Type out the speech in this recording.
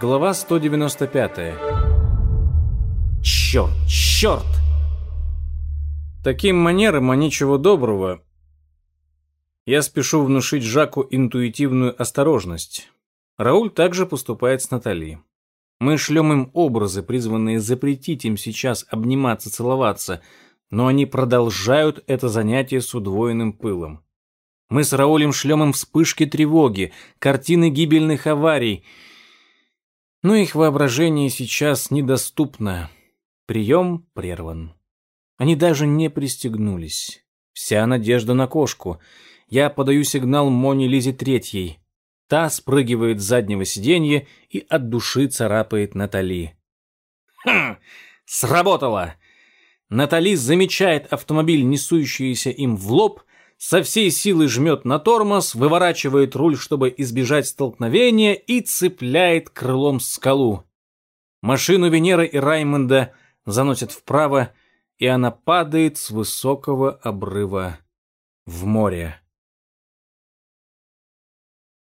Глава 195. Черт, черт! Таким манером, а ничего доброго, я спешу внушить Жаку интуитивную осторожность. Рауль также поступает с Натали. Мы шлем им образы, призванные запретить им сейчас обниматься, целоваться, но они продолжают это занятие с удвоенным пылом. Мы с Раулем шлем им вспышки тревоги, картины гибельных аварий. Но их воображение сейчас недоступно. Прием прерван. Они даже не пристегнулись. Вся надежда на кошку. Я подаю сигнал Моне Лизе Третьей. Та спрыгивает с заднего сиденья и от души царапает Натали. Хм, сработало! Натали замечает автомобиль, несущийся им в лоб, со всей силы жмет на тормоз, выворачивает руль, чтобы избежать столкновения, и цепляет крылом скалу. Машину Венеры и Раймонда заносят вправо, и она падает с высокого обрыва в море.